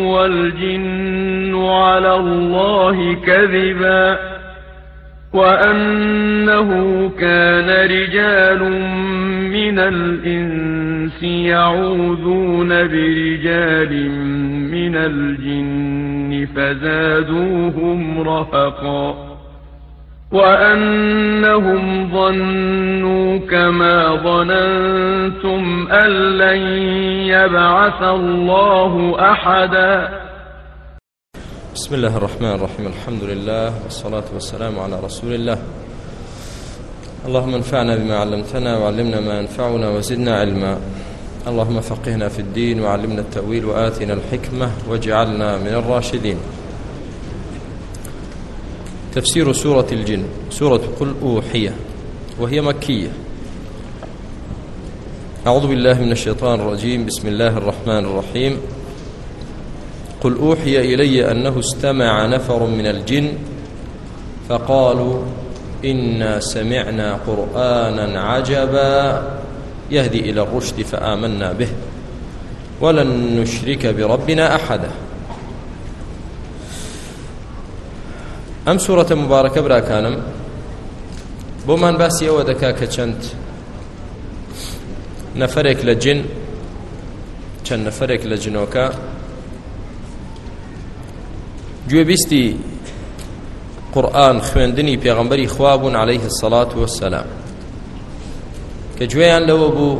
والجن على الله كذبا وأنه كان رجال من الإنس يعوذون برجال من الجن فزادوهم رهقا وأنهم ظنوا كما ظننتم أن لن يبعث الله أحدا بسم الله الرحمن الرحيم الحمد لله والصلاة والسلام على رسول الله اللهم انفعنا بما علمتنا وعلمنا ما ينفعنا وزدنا علما اللهم فقهنا في الدين وعلمنا التأويل وآتنا الحكمة واجعلنا من الراشدين تفسير سورة الجن، سورة قل أوحية، وهي مكية. أعوذ بالله من الشيطان الرجيم، بسم الله الرحمن الرحيم. قل أوحي إلي أنه استمع نفر من الجن، فقالوا إنا سمعنا قرآنا عجبا، يهدي إلى الرشد فآمنا به، ولن نشرك بربنا أحدا. ئەم سوورەتە مبارەکە براکانم بۆمان باسی ئەوە دەکا کە چەند نەفرێک لە جن، چەند نەفرێک لە جنۆکە. گوێبیستی قورآن خوێندنی پێغەمبەری خوا عليه الصلاة والسلام کە گوێیان لەوە بوو،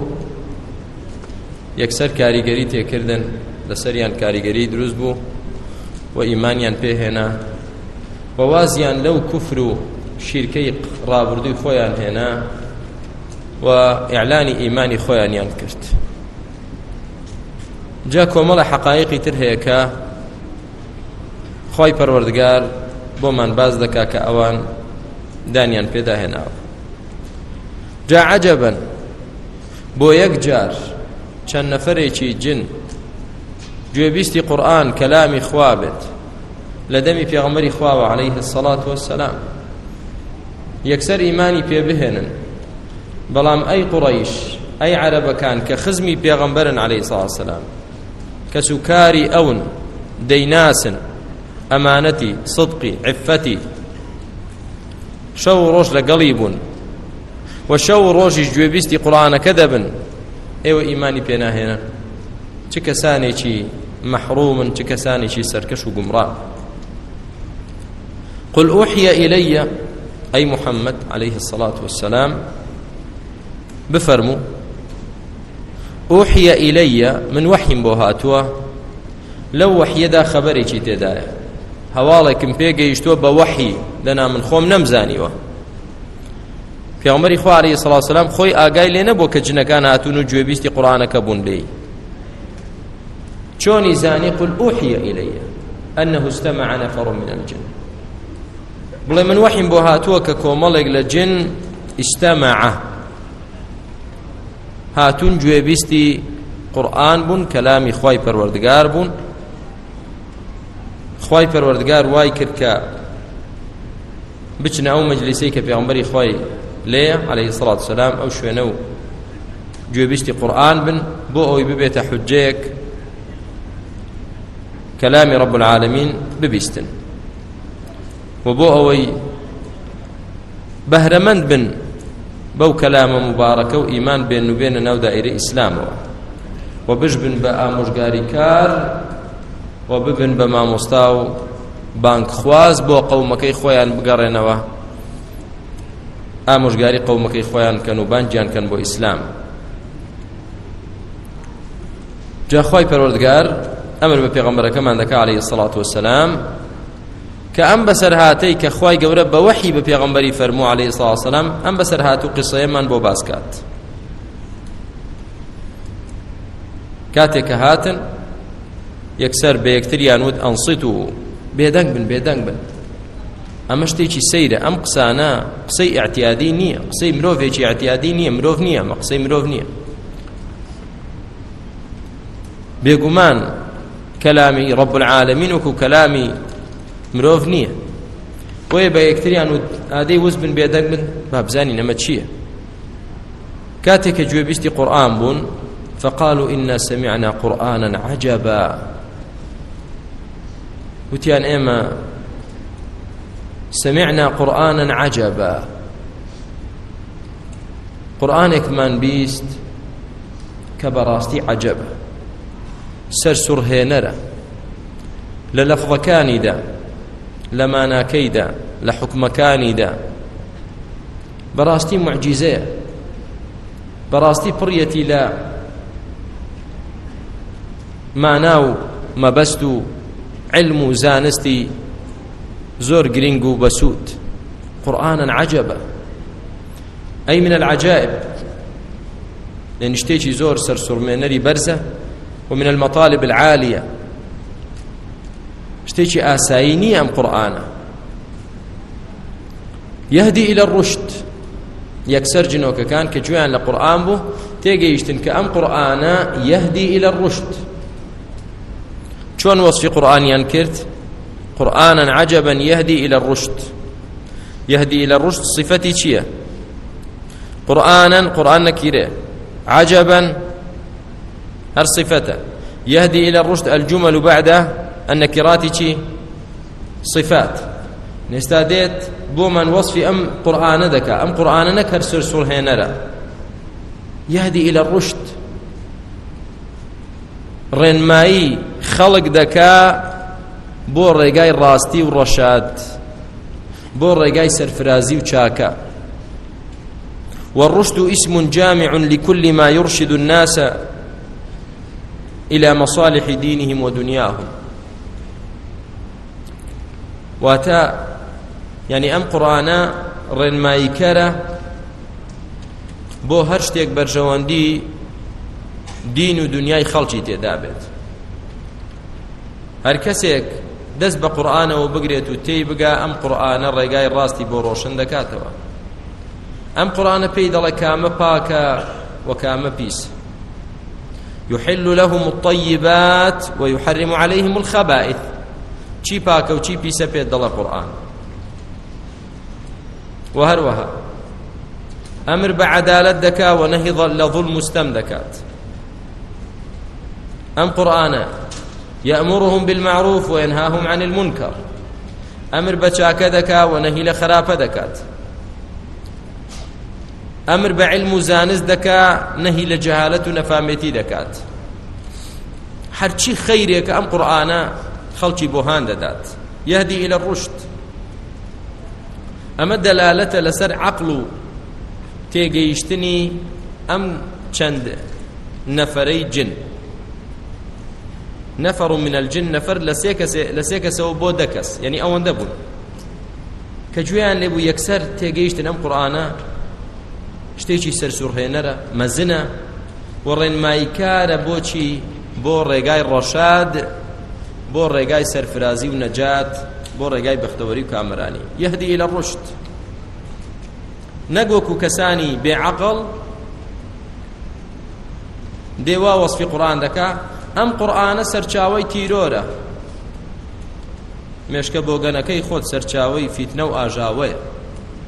یەکسەر کاریگەری تێکردن، لەسەریان کاریگەری دروست بوو و ئیمانیان پێهێنا. ووازیان لەو کوفر و شیرکەی ڕابردووی خۆیان هێنا و ئیعلانی ئیمانی خۆیانیان کرد. جا کۆمەڵە حقایقی تر هەیە کە خۆی پەروەردگار بۆمان باز دەکا کە ئەوان دانیان پێدا هێناوە. جا عەجەبەن بۆ یەک جار چەند نەفەرێکی جن گوێبیستی قورآن کەلامی خوا بێت. لدمي في غمر خواه عليه الصلاة والسلام. يكسر إيماني في بهن بلام أي قريش أي عرب كان كخزمي في غمبر عليه الصلاة والسلام. كسكاري أون ديناس أمانتي صدقي عفتي شو روش لقليب وشو روش جويبستي قرآن كذبا ايو إيماني بينا هنا چكساني چي محروم چكساني چي سركش وقمران قل أوحي إلي، أي محمد عليه الصلاة والسلام، بفرمو، أوحي إلي من وحي بوهاتوا، لو وحي دا خبري چي تدايا. هوالكم بيقى يشتوى بوحي لنا من خوم نمزانيوا. في عمر إخوة عليه الصلاة والسلام خوي آقاي لنا بو كجنكان هاتونو جوبيستي قرآنك بون لي چوني زاني قل أوحي إلي، أنه استمع نفر من الجن. بڵێ من وحیم بۆ هاتووە کە کۆمەڵێک لە جن ئیستەمەعە هاتون گوێبیستی قورآن بوون، کەلامی خوای پەروەردگار بوون. خوای پەروەردگار وای کرد کە بچنە ئەو مەجلیسەی کە پێغەمبەری خوای لێ عليه الصلاة والسلام ئەو شوێنە و گوێبیستی قورآن بن، بۆ ئەوەی ببێتە حجەیەک کەلامی رب العالمین ببیستن. و بۆ ئەوەی بەهرەمەند بن بەو کەلامە مبارەکە و ئیمان بێن و بێنە ناو دائیرە ئیسلامەوە و بن بە ئامۆژگاری کار و ببن بە مامۆستا و بانکخواز بۆ قەومەکەی خۆیان بگەڕێنەوە ئامۆژگاری قەومەکەی خۆیان کەن و بانجیان کەن بۆ ئیسلام جاخوای پەروەردگار ئەمر بە پێغەمبەرەکەمان دەکا عليه الصلاة والسلام کە ئەم بەسەر هاتەی کە خوای گەورە بە وەحی بە پێغەمبەری فەرموو عليه الصلاة والسلام، ئەم بەسەر هاتو قسەیەمان بۆ باس کاتێک کە هاتن، یەکسەر بە یەکتریان وت ئەنسیت و بێدەنگ بن بێدەنگ بن. ئەمە شتێکی سەیرە، ئەم قسانە قسەی ئاعتیادی نییە، قسەی مرۆڤێکی ئاعتیادی نییە، مرۆڤ نییە مە قسەی مرۆڤ نییە. بێگومان کەلامی ڕب العالمین وەکو کەلامی مرۆڤ نییە. بۆیە بە یەکتریان و ئادەی وز بن بێدەنگ بن با بزانی نەمە چییە؟ کاتێک کە گوێبیستی قورآن بوون، فقالوا إنا سمعنا قرآنا عجبا. وتيان إما سمعنا قرآنا عجبا. قرآنك من بيست كبراستي عجبا سرسر هينرا للفظ كاندا لما كيدا لحكم كاندا براستي معجزة. براستي بريتي لا. ماناو مەبەست و علم و زانستی زۆر گرنگ و بەسوود قورآنا عجبە ئەی من العجائب؟ لأن شتێکی زۆر سەرسوڕمێنەری بەرزە ومن المطالب العالية. شتێکی ئاسایی نییە ئەم قورآانە. يهدي إلى الرشد. يكسر جنوك كان كجوان لقرآن بو تيجيشتن كأم قرآن يهدي إلى الرشد. شون وصف قرآن ينكرت قرآنا عجبا يهدي إلى الرشد. يهدي إلى الرشد صفتي شيء قرآنا قرآن نكيره عجبا هر صفته يهدي إلى الرشد الجمل بعد النكرات شيء صفات. نستاديت بو من وصف أم قرآن ذكا أم قرآن نكر سرسل هينرا يهدي إلى الرشد. ڕێنمایی خەڵک دەکا بۆ ڕێگای ڕاستی و ڕەشاد بۆ ڕێگای سەرفرازی و چاکە والرشد اسم جامع لكل ما يرشد الناس إلى مصالح دينهم ودنياهم. واتا یعنی يعني أم قرآن رن ما يكره بو هرشتك برجواندي دین و دنیای خەڵکی تێدا بێت. هەر کەسێک دەست بە قورآانەوە بگرێت و تێی بگا ئەم قورآانە ڕێگای ڕاستی بۆ ڕۆشن دەکاتەوە. ئەم قورآانە پێی دەڵێ کامە پاکە و پیس. يحل لهم الطيبات ويحرم عليهم الخبائث. چی پاکە و چی پیسە پێت دەڵە قورآن وهروها ئەمر بە عدالت دەکا و نەهی لە ظلم مستەم دەکات أم قرآن يأمرهم بالمعروف وينهاهم عن المنكر أمر بچاك دكا ونهي لخراب دكات أمر بعلم زانز دكا نهي لجهالة نفامتي دكات هرچی خیره که ام قرآن خلچی بوهان دادات يهدي إلى الرشد. أما دلالة لسر عقل تيجيشتني أم چند نفري جن. نفر من الجن نفر لسيكس لسيكس وبو دكس يعني او اندبون كجوان لبو يكسر تيجيشت نم قرانا شتيشي سرسور هينرا مزنا ورين ما يكار بوشي بو ريغاي رشاد بو ريغاي سرفرازي ونجات بو ريغاي بختوري وكامراني يهدي الى الرشد. نقوكو كساني بعقل ديوا وصف قرآن دكا ئەم قورآانە سەرچاوی تیرۆرە. مێشکە بۆ گەنەکەی خۆت سەرچاوی فیتنە و ئاژاوەیە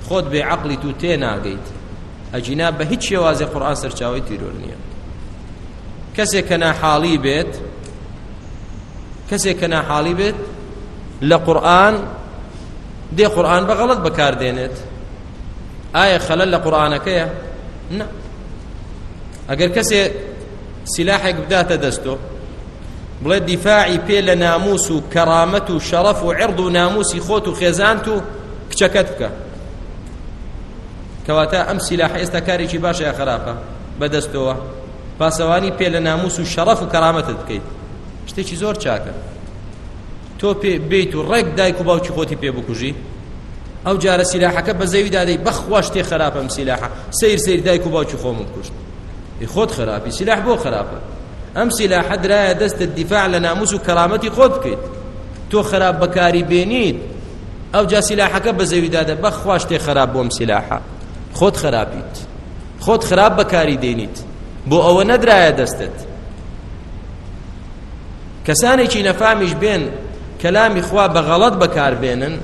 خۆ خۆت بێ عقلی تو تێ ناگەیت. ئەجینا بە هیچ شێوازی قورآن سەرچاوی تیرۆر نییە. کەسێک کە ناحاڵی بێت کەسێک کە ناحاڵی بێت لە قورآن دێ قورآن بەغەڵت بەکاردێنێت ئایا خەلەل لە قورآانەکەیە نه. ئەگەر کەسێ سلاحێک بداتە دەستۆ بڵێ دیفاعی پێ لە ناموس و کەرامەت و شەڕەف و عرض و ناموسی خۆت و خێزانت و کچەکەت بکە کەواتە ئەم سیلاح ئێستا کارێکی باشە یا خراپە بەدەستەوە پاسەوانی پێ لە ناموس و شەڕەف و کەرامەتت بکەیت شتێکی زۆر چاکە تۆ پێ بیت و ڕێک دایک و باوکی خۆتی پێ بکوژی ئەو جارە سیلاحەکە بە زەوی دادەی بەخوا شتێ خراپە ئەم سیلاحە سیر سیر دایک و باوکی خۆم کوشت خۆت خراپی سلاح بۆ خراپە ئەم سیلاحە درایە دەستت دیفاع لە ناموس و کەرامەتی خۆت بکەیت تۆ خراپ بەکاری بێنیت ئەو جا سیلاحەکە بە زەوی دادە بەخوا شتێ خراپ بۆم سیلاحە خۆت خراپیت خۆت خراپ بەکاری دێنیت بۆ ئەوە نەدرایە دەستت کەسانێکی نەفامیش بێن کەلامی خوا بە غەڵەت بەکار بێنن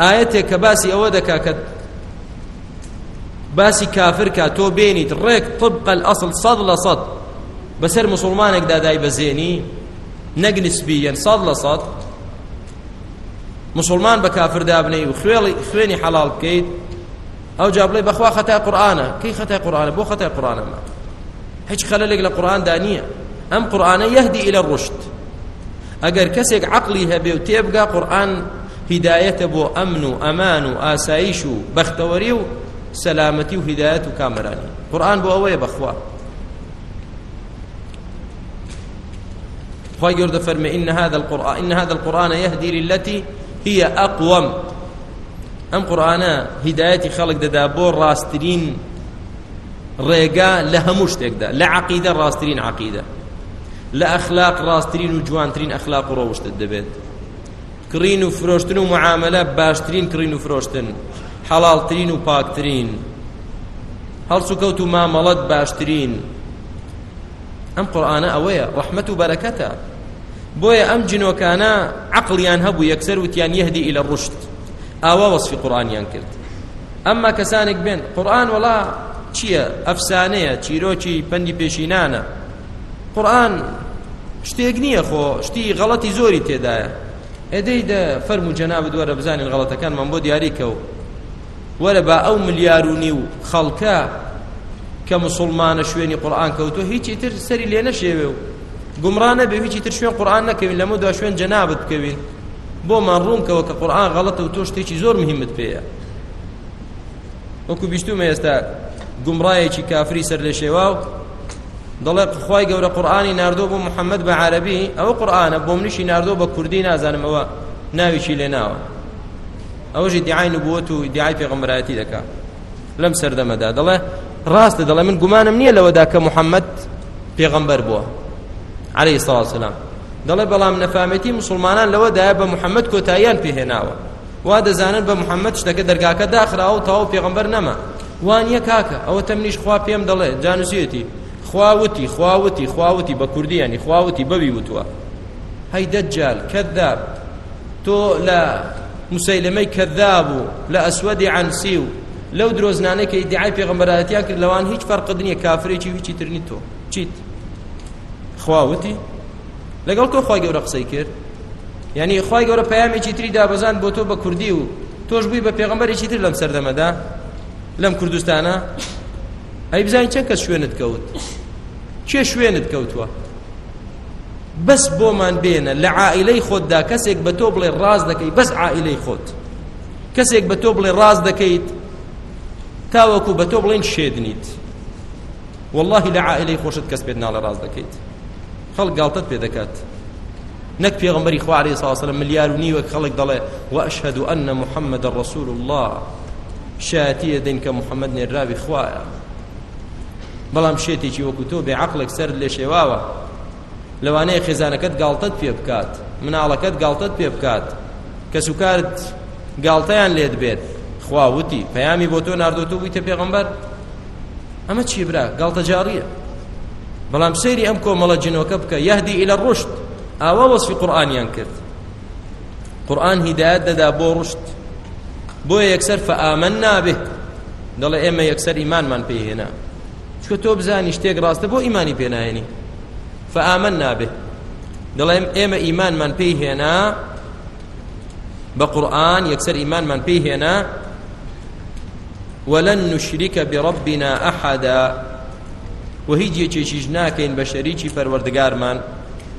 ئاەتێک کە باسی ئەوە دەکا کە باسی کافر کا تۆ بێنیت ڕێک طبق الأصل صد لە یعنی صد بەسەر مسلمانێک دادای بەزێنی نەک نسبیەن صد لە صد مسلمان بە کافر دابنەی و خوێڵی خوێنی حەڵال بکەیت ئەو جا بڵێ بەخوا خەتای قورآانە کەی خەتای قورآانە بۆ خەتای قورآانەمە هیچ خەلەلێک لە قورآان دانیە ئەم قورآانە یهدی إلى الرشد۔ ئەگەر کەسێک عقلی هەبێ و تێبگا قورآن هدایەتە بۆ ئەمن و ئەمان و ئاسایش و قرآن بۆ ئەوەیە بەخوا خواهي يرد فرمي إن هذا القرآن إن هذا القرآن يهدي للتي هي أقوم أم قرآن هدايتي خلق دابور راسترين ريقا لهموش تكدا لعقيدة راسترين عقيدة لأخلاق راسترين وجوانترين أخلاق روشت الدبيت كرين وفروشتن ومعاملة باشترين كرين وفروشتن حلال ترين هل سكوت ما ملد باشترين ام قرآن اويا رحمة بركته بويا ام جنو كان عقليان هبو يكسر وتيان يهدي الى الرشد اوا وصف قرآن ينكرت اما كسانك بين قرآن ولا چیه افسانه چیروچی پندی پیشینانه قرآن شتێک نییە خۆ، شتی غەڵەتی زۆری تێدایە. ئەدەی دە فەرم و جەناب دووەرە بزانین غەڵەتەکانمان بۆ دیاریکە و. ولا با او ملياروني خلقا كمسلمان شويني قران كوتو هيك تر سري لينا شيبو گمرانه به هيك تر شوين قران نكوين لمو دو شوين جنابت كوين بو من روم كو قران غلط و توش تيجي زور مهمت بيا وكو بيشتو ما يستا گمرايه چي كافري سر لشيواو دلق خوای گور قرآنی ناردو بو محمد به عربی، او قرآن بو منشی ناردو با کردی نازانم او ناوی چی لناو او جي جی و دعاي في غمراتي دكا لم سرد مدى دله راست دله من قمان مني لو داك محمد في غمبر بو. عليه الصلاه والسلام. دله بلا من فهمتي مسلمان لو دا محمد كوتايان في هنا وهذا زانن بمحمد اشتك درگاك داخل او تو في غمبر نما. خوا بيم دله جانسيتي خواوتي خواوتي خواوتي بكردي يعني یعنی خواوتي ببي وتوا هاي دجال كذاب تو لا مسيلمي كذاب لا اسود عن سيو لو دروزنانه كي ادعاء پیغمبراتيا كر لوان هيچ فرق دنيا كافري چي وچي ترنيتو چيت خواوتي لقال كو خوای گور قصي كر يعني یعنی خوای گور پیامي چي تري دا بزان بوتو با كردي و توش بي با پیغمبر چي تر لم سردم دا؟ لم كردستانا اي بزان چن کس شوينت كوت چه شوينت كوتوا بس بو من بين لعائلي خود دا كسيك بتوبل الراس دكي بس عائلي خود كسيك بتوبل الراس دكيت تاوكو بتوبل شيدنيت والله لە عائلەی لعائلي خوشت كسبتنا على راس دكيت خلق قالتت بيدكات نك في غمبري اخوة عليه الصلاة والسلام مليار ونيوك خلق ضلي وأشهد أن محمد رسول الله. شاتي دينك محمد نرابي خوايا بلام شيتي چي وكتو بعقلك سرد لشيواوا لەوانەیە خێزانەکەت گاڵتت پێ بکات، مناڵەکەت گاڵتت پێ بکات. کە سوکارت گاڵتەیان لێت بێت خواوتی پەیامی بۆ تۆ نردۆتۆ بوویتە پێغمبەر ئەمە چی برا؟ گاڵتە جاڕیە بەڵام سەیری ئەم کۆمەڵە جنۆکە بکە، یهدی ئیلە ڕشت. ئاوا وەصفی قورئانیان کرد. قورئان هیدایەت دەدا بۆ ڕشت. بۆ یەکسەر فەئامەن نابێ دەڵێ ئێمە یەکسەر ئیمانمان پێی چکە تۆ بزانی شتێک ڕاستە بۆ ئیمانی پێناێنی فەئامەن نابێ دەڵێ ئێمە ئیمانمان پێی هێنا، بە قورآن یەکسەر ئیمانمان پێی هێنا، ولن نشرك بربنا أحدا. وهيج يچيش ناكين بشريكي پروردگارمان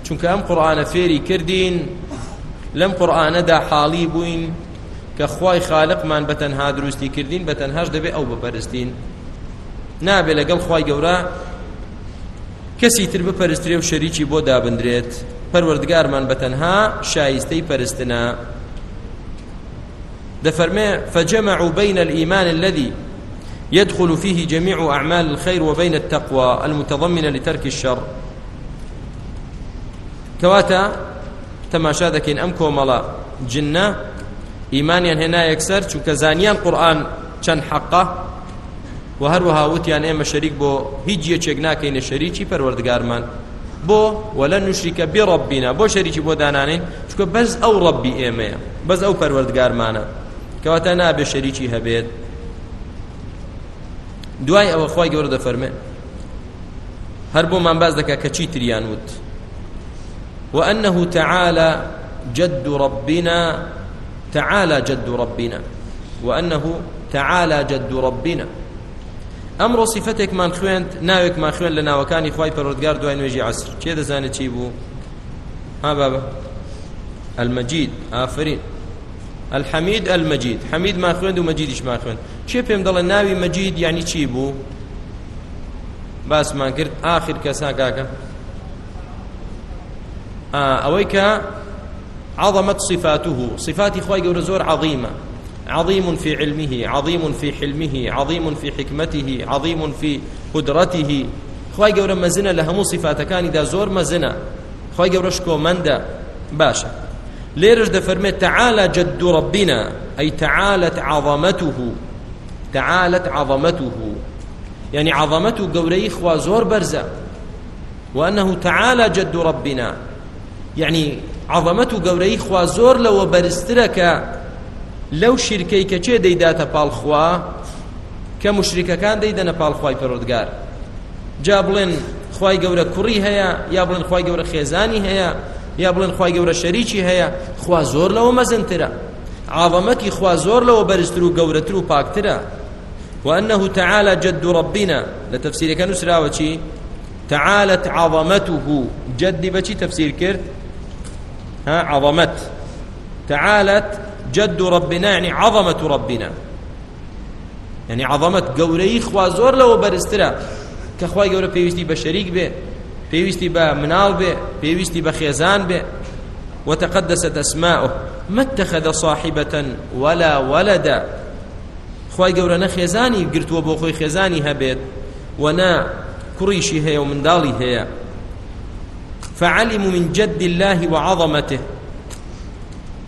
چونکە ئەم قورآانە فێری کردین، لەم قورآانەدا حاڵی بووین، کە خی خالقمان بەتەنها دروستی کردین، بەتەنهاش دەبێ ئەو بپەرستین. نابێ لەگەڵ خی گەورە، کەسی تر بپەرسترێ و شەریکی بۆ دابدرێت پەروەردگارمان بەتەنها شایستەی پەرستنا دفرمي فجمعوا بين الإيمان الذي يدخل فيه جميع أعمال الخير وبين التقوى المتضمنة لترك الشر. كواتا تماشا دكين أمكو ملا جنة إيمانيا هنا يكسر چونك زانيان قرآن چند حقه وهروها وتيان إما شريك بو هيجي يچگنا كين شريكي پروردگار من بو، ولن نشرك بربنا بو شريكي بو دانانين چونك بز أو ربي إما بز أو پروردگار مانا كواتا نابي شريكي هبيت دواي أو أخوي قورد فرمي هربو من باز دكا كچي تريان ود وأنه تعالى جد ربنا تعالى جد ربنا وأنه تعالى جد ربنا أمر صفتك من خوينت ناوك ما خوين لنا وكان إخوائي پروردگار دوين ويجي عصر چه دزانه چي بو ها بابا المجيد آفرين الحميد المجيد حميد ما خوين دو مجيدش ما خوين چه پیم دل ناوي مجيد يعني چي بو باس ما کرد آخر كسا كاكا أويك عظمت صفاته صفات إخوائي قول زور عظيمة عظيم في علمه، عظيم في حلمه، عظيم في حكمته، عظيم في قدرته. إخوائي قول مزنة لهم صفات كان إذا زور مزنة إخوائي قول رشكو مندا باشا ليرش دفرمي تعالى جد ربنا أي تعالت عظمته. تعالت عظمته. یعنی يعني عظمته قولي إخوة زور برزة وأنه تعالى جد ربنا. یعنی يعني عظمته قوري خوا زور لو برسترك لو شرکی که شركي كچه ديداتا بالخوا كمشركه كان ديدنا بالخوا پروردگار جابلن خواي قورا كري هيا يا بلن خواي قورا خيزاني هيا يا بلن خواي قورا شريكي هيا خوا زور لو مزنترا عظمتي خوا زور لو برسترو قورترو باكترا وأنه تعالى جد ربنا لتفسير كانوا سراوة تعالت عظمته. جد بچي تفسير كرت ها، عظمت. تعالت جد ربنا یعنی يعني عظمة ربنا. يعني عظمت قوري خوازور لو برسترا. كخواي قوري بيوستي بشريك به بيوستي بمنال به بيوستي بخيزان به وتقدست أسماؤه ما اتخذ صاحبة ولا ولدا خواي قوري نخيزاني قرت وبو خوي خيزاني هبيت ونا كريشي هي ومن دالي هي فعلموا من جد الله وعظمته.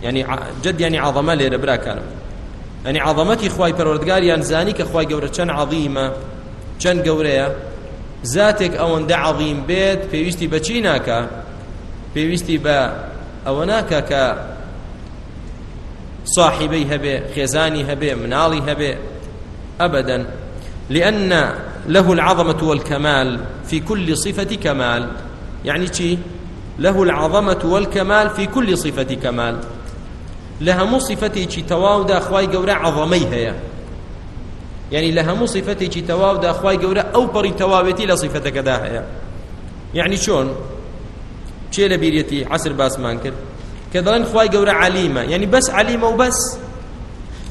یعنی يعني جد يعني عظمه لربرا كان يعني یعنی عظمتي خواي پروردگار يعني زاني كخواي گور چن عظيمه چن گوريا ذاتك او اند عظيم بيت بيوستي بچيناكا بيوستي با اوناكا ك صاحبي هبه خزاني هبه منالي هبه ابدا لان له العظمه والكمال في كل صفه كمال. يعني چی؟ له العظمة والكمال في كل صفة كمال. لها مو صفتي چی تواو دا خواي قورا عظمي هيا يعني یعنی لها مو صفتي چی تواو دا خواي قورا أو بري تواوتي لصفة كدا هيا يعني یعنی شون چه لبيريتي عصر باس مانكر كذلك خواي قورا عليمة يعني یعنی بس عليمة وبس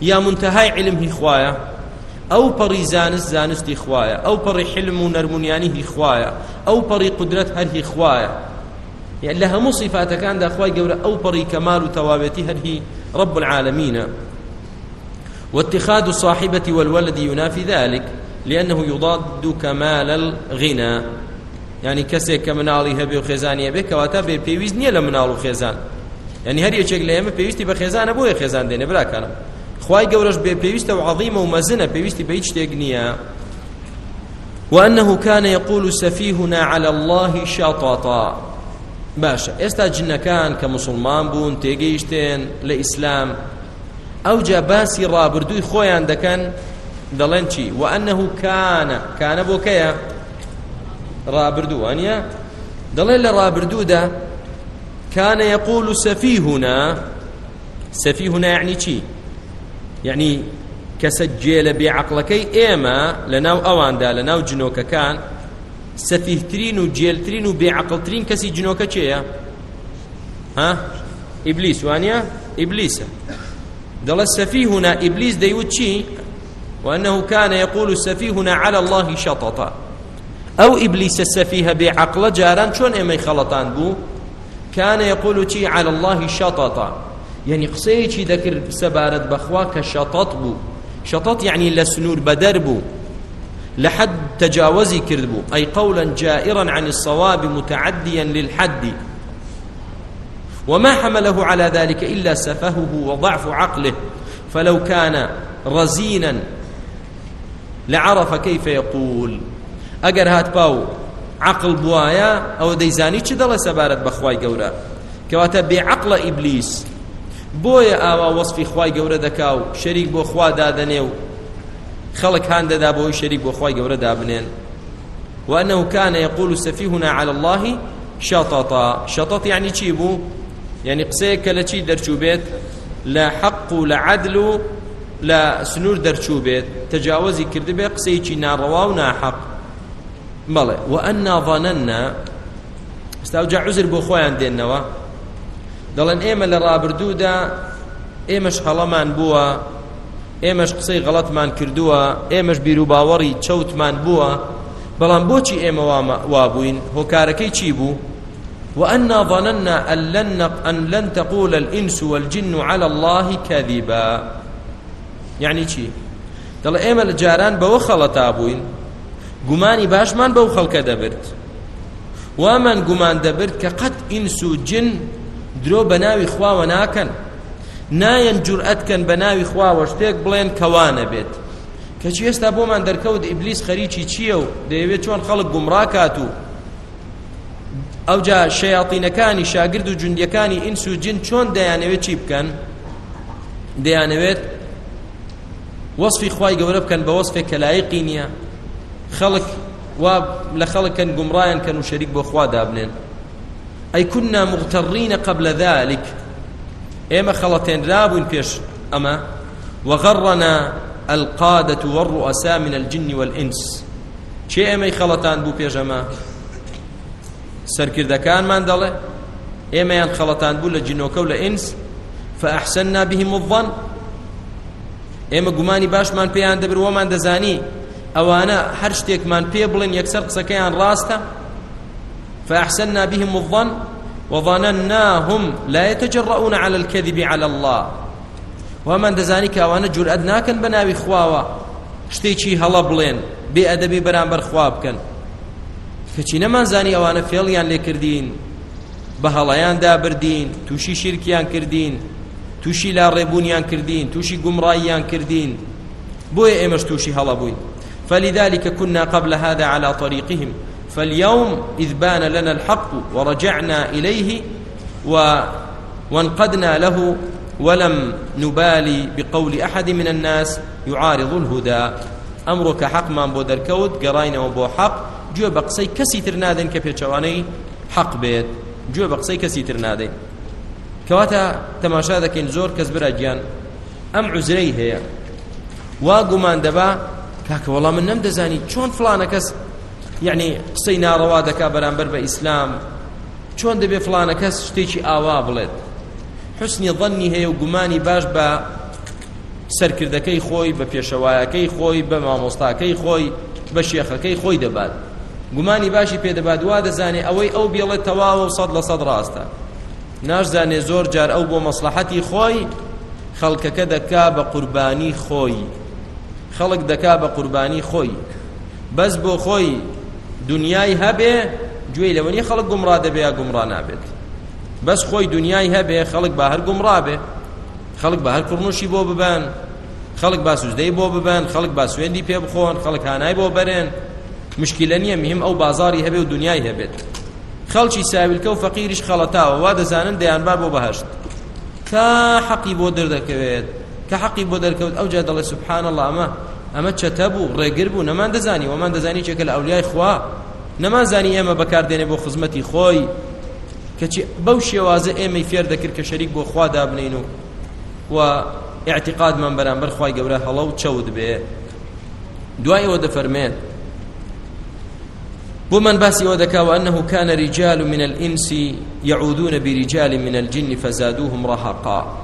يا منتهاي علمه خوايا او پری زانست زانستی خوایا. او پری حلم و نرمونیانی هی خوایا. او پری قدرت هر هی خوایا. يعني لها مو صفات كان ده اخوي قول او بري كمال توابتي هل هي رب العالمين؟ واتخاذ الصاحبة والولد ينافي ذلك، لأنه يضاد كمال الغنى. يعني كسي كمنالي هبي وخزاني بك واتابي بيويز نيلا منال وخزان. يعني هر يشيك لهم بيويستي بخزان ابوي خزان دين بلا كلام خواي قورش بيويسته وعظيمه ومزنه بيويستي بيتش تغنيا وانه كان يقول سفيهنا على الله شططا. باشا. استا جن كان كمسلمان بون تيجيشتين لاسلام ئەو جا باسی ڕابردووی خۆیان دەکەن، دەڵێن چی؟ وأنه کانە. کانە بۆ کەیە؟ ڕابردوو. وانە دەڵێن لە ڕابردوودا كان يقول سفيهنا سفيهنا يعني یعنی چی؟ یعنی يعني كسجل بعقلكي ايما لناو اواندا لناو جنوكا كان سفيهترين وجيلترين وبعقلترين كسي جنوكا چيا ها ابليس وانيا ابليس دل السفيهنا ابليس ديوت چي وانه كان يقول السفيهنا على الله شططا او ابليس السفيه بعقل جاران شون ايما خلطان بو كان يقول تي على الله شططا يعني قصيتي ذكر سبارت بخوا كشطط بو شطط يعني لسنور بدر بو لحد تجاوزي كردبو أي قولا جائرا عن الصواب متعديا للحد. وما حمله على ذلك إلا سفهه وضعف عقله. فلو كان رزينا لعرف كيف يقول. أجر هات باو، عقل بوايا او ديزاني چه دل سبارت بخواي گورا. كواتا بعقل ابليس بويا اوا وصف خواي گورا دكاو، شريك بو خوا دادنيو. خلق هان دا بو شريك بو خواي دابنين وانه كان يقول سفيهنا على الله شططا. شطط يعني چي يعني قسيك لچي درچو بيت لا حق، لا عدل، لا سنور درچو بيت تجاوزي كرد بي قسي چي ناروا و حق بەڵێ، وأنا ظننا استاوجا عزر بۆ خۆیان دێنەوە دەڵێن ئێمە لە ڕابردوودا ئێمەش هەڵەمان بووە. ئێمەش قسەی غەڵەتمان کردووە ئێمەش بیر و باوەڕی چەوتمان بووە بەڵام بۆچی ئێمە وابووین؟ هۆکارەکەی چی بوو؟ وأنا ظننا أن لن, أن لن تقول الإنس والجن على الله كذبا. يعني چی؟ دەڵێ ئێمە لە جاران بەوە خەڵەتا بووین. گومانی باشمان بەو خەڵکە دەبرد. وامان گومان دەبرد کە قەت ئینس و جن درۆ بە ناوی خواوە ناکەن. نایەن جورئەتکەن بە ناوی خواوە شتێک بڵێن کەوانە بێت. کەچی ئێستا بۆمان دەرکەوت ئیبلیس خەریکی چییە و دەیەوێت چۆن خەڵک گومڕاکات و؟ ئەو جا شەیاطینەکانی شاگرد و جوندیەکانی ئینس و جن چۆن دەیانەوێت چی بکەن؟ دەیانەوێت وەصفی خوای گەورە بکەن بە وەصفێک کە لایقی نییە. خلق و لخلق كان قمران كانوا شريك بأخوة دابنين أي كنا مغترين قبل ذلك إما خلطين رابين فيش أما وغرنا القادة والرؤساء من الجن والإنس شيء إما خلطان بو فيش أما سركر كان من دله إما ين خلطان بو لجنوك ولا إنس فأحسننا بهم الظن إما قماني باش من بيان دبر ومن دزاني اوانا هر شتێکمان پێ بڵێن یەکسەر قسەکەیان ڕاستە فأحسننا بهم الظن وظنناهم لا يتجرؤون على الكذب على الله. ومن دزاني كوانا جرأت ناكن بناوي خواوا. شتێکی هەڵە بڵێن بێ ئەدەبی بەرامبەر خوا بکەن کەچی نەمان زانی ئەوانە فێڵیان لێ کردین بە هەڵەیان دابردین تووشی شیرکیان کردین تووشی لا ڕێبوونیان کردین تووشی گومڕاییان کردین بۆیە ئێمەش تووشی هەڵە بووین فلذلك كنا قبل هذا على طريقهم. فاليوم إذ بان لنا الحق ورجعنا إليه و وانقدنا له ولم نبالي بقول أحد من الناس يعارض الهدى. أمرك حق من بودر كود قرين وبو حق. جو بقصي كسي ترنادن كبيرشواني حق بيت. جو بقصي كسي ترنادن كواتا تماشا ذكين زور كزبرا جيان أم عزري هي. واقو من دبا کاکە وەڵام من نەمدەزانی چۆن فلانە کەس یعنی قسەی ناڕەوا دەکا بەرامبەر بە ئیسلام چۆن دەبێ فلانە کەس شتێکی ئاوا بڵێت حسنی ظنی هەیە و گومانی باش بە سەرکردەکەی خۆی بە پێشەوایەکەی خۆی بە مامۆستاکەی خۆی بە شێخەکەی خۆی دەبات گومانی باشی پێدەبات وا دەزانێ ئەوەی ئەو بێڵێت تەواوە و سەد لە سەد ڕاستە ناشزانێ زۆر جار ئەو بۆ مەسلحەتی خۆی، خەڵکەکە دەکا بە قوربانی خۆی. خلق دکا با قربانی خوی بس بو خوی دنیای هبه، جوی لونی خلق گمراه ده بیا، گمراه نابد. بس خوی دنیای هبه، خلق با هر گمراه به. خلق با هر کرنوشی بو ببن. خلق با سوزدی بو ببن. خلق با سویندی پی بخون. خلق هانای بو برن. مشکل نیه، مهم او بازاری هبه و دنیای هبه. خلچی ساویل کو فقیرش خلطا و واد زانن دیان بار بو بهشت. تا حقی بو در دکوید. کە حەقی بۆ دەرکەوت ئەو جا دەڵێ سبحان الله ئەمە ئەمە چەتە بوو، ڕێگر بوو، نەمان دەزانی، وەمان دەزانی چێکە خوا. نەمان زانی ئێمە بەکاردێنێ بۆ خزمەتی خۆی. کەچی بەو شێوازە ئێمەی فێر دەکرد کە شەریک بۆ خوا دابنین و و اعتقادمان بەرامبەر خی گەورە هەڵە و چەود بێ. دوای ئەوە دەفەرمێت ومن باسي ودكا وأنه كان رجال من الإنس يعودون برجال من الجن فزادوهم رهقا.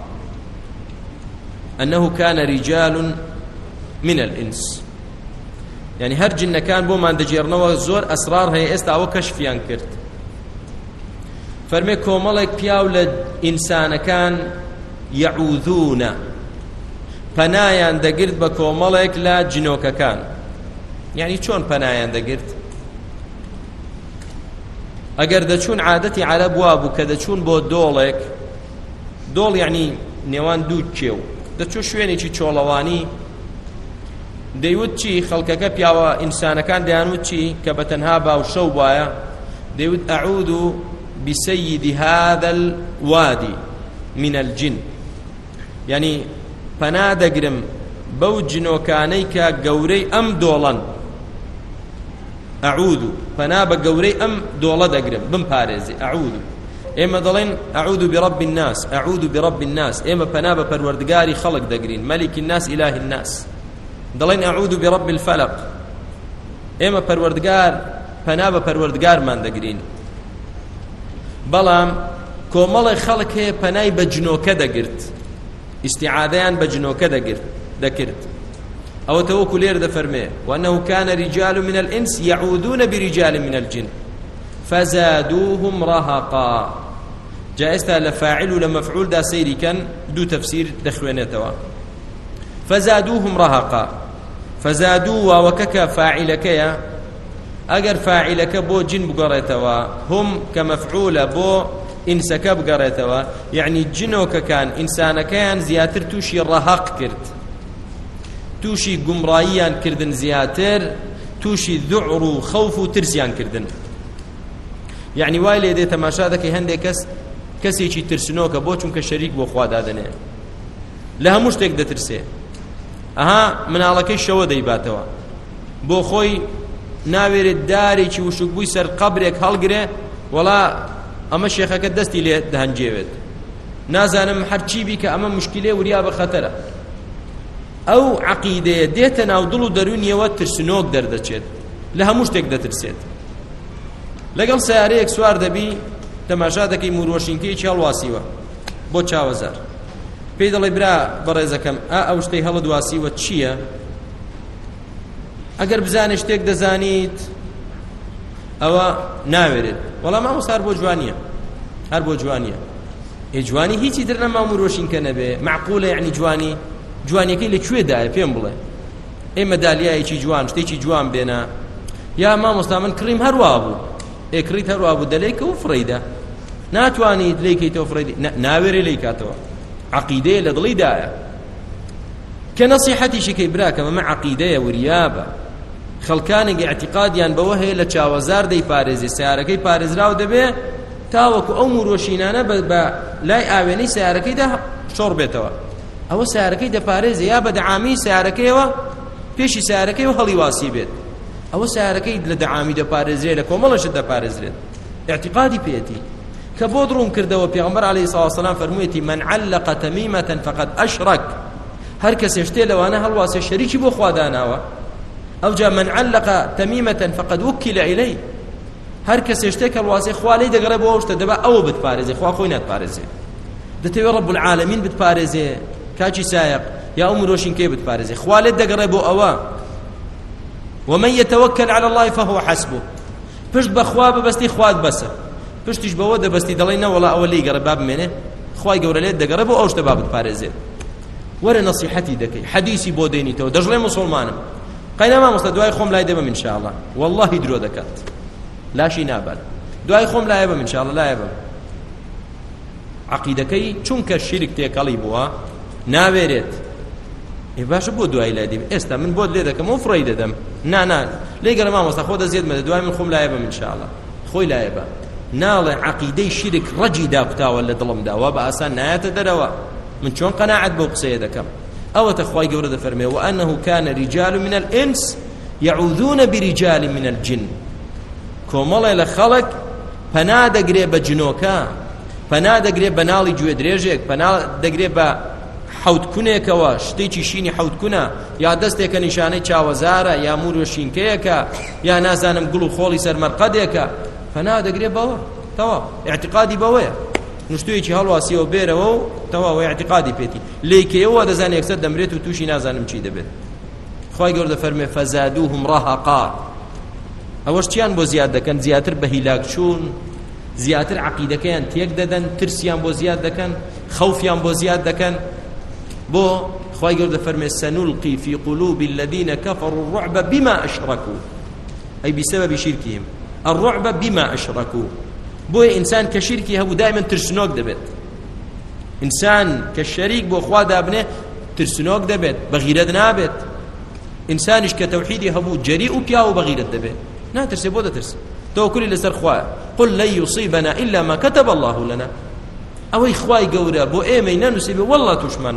أنه كان رجال من الإنس يعني هر جن كان بو من دجيرنوا زور أسرار هي استا أو كشف ينكرت فرمي كوملك بياو لإنسان كان يعوذون پنایان دەگرت بە کۆمەڵێک لە جنۆکەکان. یعنی چۆن پەنایان دەگرت؟ ئەگەر دەچوون عادەتی عرب وا بوو کە دەچوون بۆ دۆڵێک، دۆڵ یعنی نێوان دوو کێو دەچوو شوێنێکی چۆڵەوانی دەیوت چی خەڵکەکە پیاوە ئینسانەکان دەیانوت چی کە بە تەنها باو شەو وایە. دەیوت ئەعود و بسيد هذا الوادي من الجن. یعنی يعني پنا دەگرم بەو جنۆکانەی کە گەورەی ئەم دۆڵەن. ئەعود پنا بە گەورەی ئەم دۆڵە دەگرم، بم پارێزی ئەعود ئێمە دەڵێن ئەعود برب الناس ئەعود برب الناس. ئێمە پنا بە پەروەردگاری خەڵک دەگرین. مەلیک الناس إله الناس. دەڵێن ئەعود برب الفلق ئێمە پەروەردگار پنا بە پەروەردگارمان دەگرین بەڵام کۆمەڵی خەڵک هەیە پەنای بە جنۆکە دەگرت استعادیان بجنوکه دگرد دکرد او توکو لیر دفرمه وانه كان رجال من الانس يعودون برجال من الجن فزادوهم رهقا جائزتا لفاعل لمفعول دا سيري كان دو تفسير دخوينتوا فزادوهم رهقا. فزادوا وكك فاعلك يا. اگر فاعلك بو جن بقريتوا، هم كمفعول بو ئینسەکە بگەڕێتەوە یعنی جنۆکەکان ئینسانەکەیان زیاتر تووشی ڕەهەق کرد تووشی گومڕاییان کردن زیاتر تووشی دوعڕ و خەوف و ترسیان کردن یعنی وای لێ دێ تەماشا دەکەی هەندێک کەس کەسێکی ترسنۆکە بۆ چونکە شەریک بۆ خوادادنێ لە هەموو شتێک دەترسێ ئەها مناڵەکەی شەوە دەیباتەوە. بۆ خۆی ناوێرێت دارێکی وشکبووی سەر قبرێک هەڵگرێ وڵا اما شيخك دستي لي دهن جيبت نازانم حرچي بك اما مشكله وريا بخطر او عقيده ديتنا ودلو درون يوتر سنوك دردچت لها مشتك دترسيت لقل سياريك سوار دبي تماشا دكي مروشينكي چال واسيوا بو چاوزار پیدل برا برزكم ا او شتي هل دواسي و چيه اگر بزانش تك دزانيت او ناورد ولا ما صار بو جوانيه هر بو جوانيه اي جواني هيتي درنا ما مروشين كنبه معقوله یعنی يعني جواني جواني كي لچوي دا فين بله اي مداليه اي جوان شتي جوان بينا يا ما مستامن كريم هر وابو اي كريت هر وابو دليك وفريده ناتواني دليك تو فريده ناوري ليكاتو عقيده لدلي دا كنصيحتي شكي براك مع عقيده وريابه خەڵکانێک اعتقادیان بەوە هەیە لە چاوەزار دەی پارێزی سیارەکەی پارێزراو دەبێ تاوەکو ئەو مرۆشینانە بە لای ئاوێنەی سیارەکەیدا شۆڕ بێتەوە ئەوە سیارەکەی دەپارێزی یا بە دەعامی سیارەکەیەوە پێشی سیارەکەی و هەڵی واسی بێت ئەوە سیارەکەی لە دەعامی دەپارێزرێت لە کۆمەڵەشت دەپارێزرێت اعتقادی پێێتی کە بۆ دڕوم کردەوە پێغمبەر علیه الصلاة والسلام فەرموویەتی من علق تميمة فقد أشرك هر کەسێ شتێ لەوانە هەڵواسێ شەریکی بۆ خوا داناوە او جاء من علق تميمه فقد وكل اليه هر کس اشتك الواسي خوالي دغره بو دبا او بت بارزي خوا خوينات بارزي دتي رب العالمين بت بارزي كاجي سايق يا ام روشين كي بت بارزي خوالي دغره بو اوا ومن يتوكل على الله فهو حسبه. پشت بخوا بستي خواد بس پشتش بو د بستي دلينا ولا اولي قرب باب منه خوای ګورلې دغره بو اوشت باب بارزي ور نصيحتي دكي حديثي بوديني تو دجله مسلمانم. قينا ما مستدواي خوم لا يدبم ان شاء الله والله درو دكات لا شي نابل دواي خوم لا يبم ان شاء الله لا يبم عقيدكي چونك الشرك تيكالي بوا ناويرت اي باش بو دواي لا يدبم استا من بود ليدك مو فريد دم نا نا. لي قال ما مست خود زيد من دواي من خوم لا يبم ان شاء الله خوي لا يبم نال عقيدي شرك رجي دابتا ولا ظلم دا وبا اسان نايت دروا من چون قناعت بو قصيدكم أو تخواي قورة فرمي وأنه كان رجال من الإنس يعوذون برجال من الجن. كومالي لخلق فنادقري بجنوكا فنادقري بنالي جوي دريجيك فنادقري با حوت کونێکەوە شتێکی شینی حوت کونە یا دەستێکە نیشانەی چاوەزارە، یا مور و شینکەیەکە، یا نازانم گوڵ و خۆڵی سەرمەرقەدێکە. فەنا دەگرێ بەوە تەوا اعتقادی بەوەیە نشتویەکی هەڵواسیەوە بێرەوە و تەواوە اعتقادی پێێتی لێکەوە دەزانێت یەکسەر دەمرێت و تووشی نازانم چی دەبێت خی گەوردە فەرمێ فەزادوهم ڕەهقا ئەوەش چیان بۆ زیاد دەکەن زیاتر بە هیلاک چوون زیاتر عقیدەکەیان تێک دەدەن ترسیان بۆ زیاد دەکەن خەوفیان بۆ زیاد دەکەن بو خواهي قرد فرمي، سنلقي في قلوب الذين كفروا الرعب بما أشركوا. أي بسبب شركهم. الرعب بما أشركوا. بو إنسان كشركي هو دائما ترسنوك دبت إنسان كالشريك بو أخوة دابنه ترسنوك دبت بغيرت نابت إنسان إش كتوحيدي هبو جريء كياو بغيرت دبت نا ترسي بو دا ترسي توكل لسر خواه قل لن يصيبنا إلا ما كتب الله لنا. او ئەوەی خوای گەورە، بۆ ئێمەی نەنووسیبێ وەڵا توشمان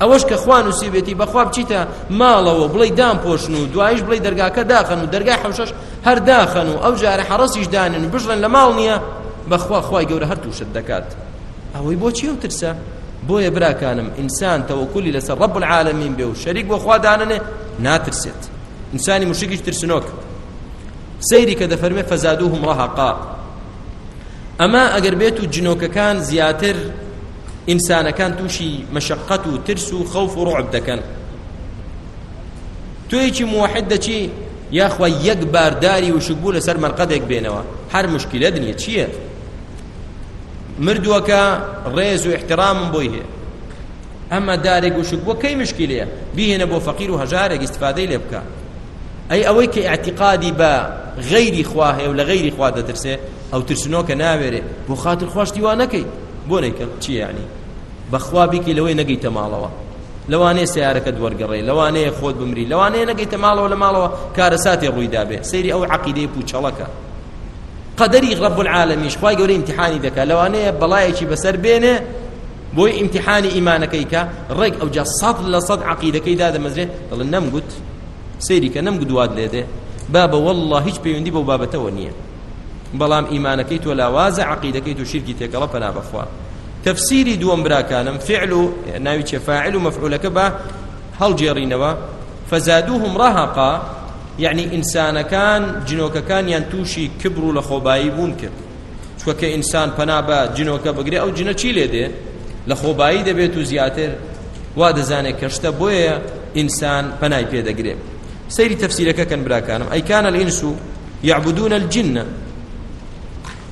نابێ ئەوەش کە خوا نووسیبێتی بەخواب چیتە ماڵەوە بڵی دام پۆشن و دوایش بڵی دەرگاکە داخن و دەرگای حوشەش هەر داخن و ئەو جارە حەڕەسیش دانن و بژڵن لە ماڵ نییە بەخوا خوای گەورە هەر تووشت دەکات ئەوەی بۆچی و ترسە بۆیە براکانم ئینسان تەوەکولی لەسەر ڕب العالمین بێ و شەریک بۆ خوا داننێ ناترسێت ئینسانی مشکیش ترسنۆک سەیری کە دەفەرمێ فەزادوهم ڕەهەقا ئەمە ئەگەر بێت و جنۆکەکان زیاتر ئینسانەکان تووشی مەشقەت و ترس و خەوف و ڕعب دەکەن توێکی موحد دەچی یاخوا یەک بارداری و شکبوو لەسەر مەرقەدێک بێنەوە هەر مشکلە دنیە چییە مردووەکە ڕێز و احترامم بۆی هەیە ئەمە دارێک و شکبووە کەی مشکلەیە بیهێنە بۆ فەقیر و هەژارێک استفادەی لێ بکە ئەی ئەوەی کە اعتقادی بە غەیری خوا هەیە و خاطر خواشتی وا نەکەی بۆ نەیکەم چی بەخوا بیکی لەوەی نەگەیتە ماڵەوە لەوانەیە سیارەکە دووەرگەڕێ لەوانەیە خۆت بمری لەوانەیە نەگەیتە ماڵەوە لە ماڵەوە کارەساتی ڕوویدا بێ سەیری ئەو عقیدەی پوچەڵەکە قدری رب العالمین، خوای گەورە امتحانی دەکا لەوانەیە بەڵایەکی بەسەر بێنێ بۆی امتحانی ئیمانەکەی کە ڕێک ئەو جا سەد لە سەد عقیدەکەی دادەمەزرێ دڵن نەمگوت سەیری کە نەمگوت دوات لێدێ بابە والله هیچ پەیوەندی بەو بابەتەوە نییە بەڵام ئیمانەکەی تۆ لاوازە عقیدەکەی تو شرکی تێکەڵە پەنا بەخوا تفسيري دوم براكانم. فعل ناوي فاعل ومفعول كبا هل جيرينوا فزادوهم رهقا، يعني انسان كان جنوك كان ينتوشي كبر لخوباي بونك شو كانسان بنابا جنوك بغري او جنو تشي ليده لخوباي ده بيتو زياتر. واد زانه كشتا بويا انسان بناي بيدا غري سيري تفسيرك كان براكانم. اي كان الانس يعبدون الجن.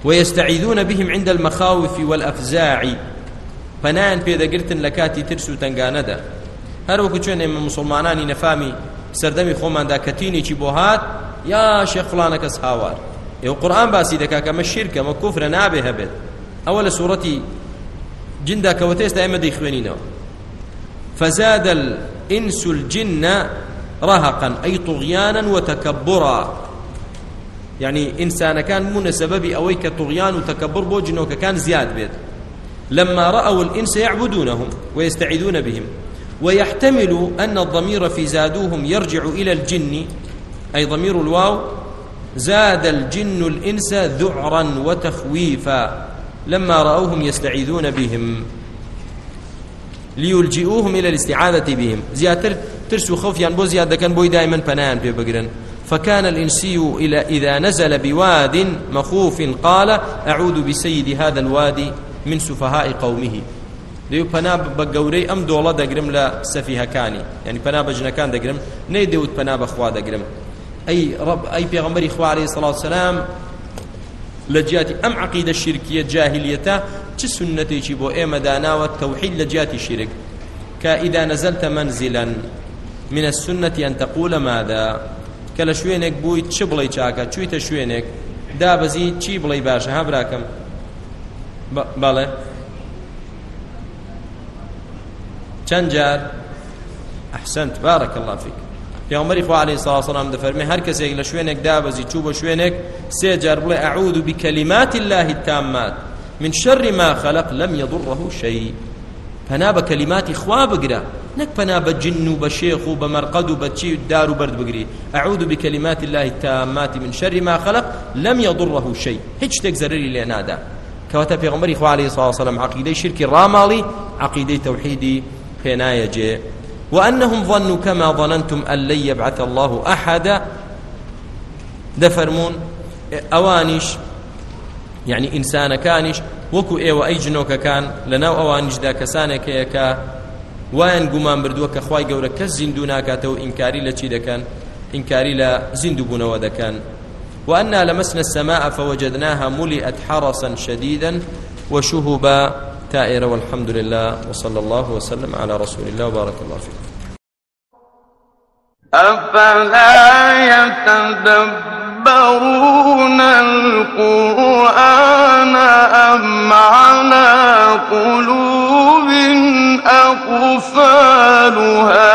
ويستعيذون بهم عند المخاوف والأفزاع. فنان في ذكرتن لكاتي ترسو تنغاندا هر وقت چون من مسلمانانی نفامي سردمي خومان دا كتيني چي بوهات يا شيخ فلانك اسهاوار يو قرآن باسي دكا كما الشركة ما كفر نابه هبت أول سورتي جندا كوتيس دائما دي خوانينا فزاد الإنس الجن رهقا أي طغيانا وتكبرا یعنی يعني إنسان كان من سبب أويك طغيان وتكبر بوجنوك كان زياد بيت لما رأوا الإنس يعبدونهم ويستعيذون بهم ويحتمل أن الضمير في زادوهم يرجع إلى الجن. أي ضمير الواو زاد الجن الإنس ذعرا وتخويفا لما رأوهم يستعيذون بهم ليلجئوهم إلى الاستعاذة بهم. زيادة ترسو خوف يعني بو زيادة كان بوي دائما بنان بيبقرن فكان الإنسي إلى إذا نزل بواد مخوف قال أعوذ بسيد هذا الوادي من سفهاء قومه. ديو پنا بگوري ام دولا دگرم لا سفيها كاني يعني پنا بجنا كان دگرم ني ديوت پنا بخوا دگرم اي رب اي پیغمبر اخوا عليه الصلاه والسلام لجاتي ام عقيده الشركيه جاهليه چ سنتي چي بو ايما دانا و والتوحيد لجاتي شرك كا اذا نزلت منزلا من السنه ان تقول ماذا کە لە شوێنێک بووی، چ بڵی چاکە؟ چویتە شوێنێک؟ دابەزی چی بڵی باشە؟ ها براکەم. بەڵێ. چەند جار؟ ئەحسنت. بارك الله فيك پیامبری خو علیه الصلاه والسلام دفرمی هر کسی لە شوێنێک دابەزی چوو بە شوێنێک، سێ جار بڵێ اعوذ بكلمات الله التامات من شر ما خلق، لم يضره شيء. فنا بكلمات خوا بقرا نەک پەنا بە جن و بە شێخ و بە مەرقەد و الله التامات من شر ما خلق، لم يضره شيء هیچ شتێک زەرری لێ نادا. کەواتە پێغمبەری خوا عليه الصلاة والسلام عقیدەی شرکی ڕاماڵی عقیدەی توحیدی پێنایە جێ. وأنهم ظنوا كما ظننتم أن لن يبعث الله أحدا. دفرمون أوانش يعني یعنی إنسان كانش وكو إيوة أي جنوك كان لناو أوانش دا كسانك يكا وان گومان بردووە کە خی گەورە کەس زیندوو ناکاتەوە ئینکاری لە چی دەکەن؟ ئینکاری لە زیندوو بوونەوە دەکەن. وأنا لمسنا السماء فوجدناها ملئت حرسا شديدا وشهبا تائرة والحمد لله وصلى الله وسلم على رسول الله وبارك الله فيكم. أفلا يتدبرون القرآن أم على قلوب أقفالها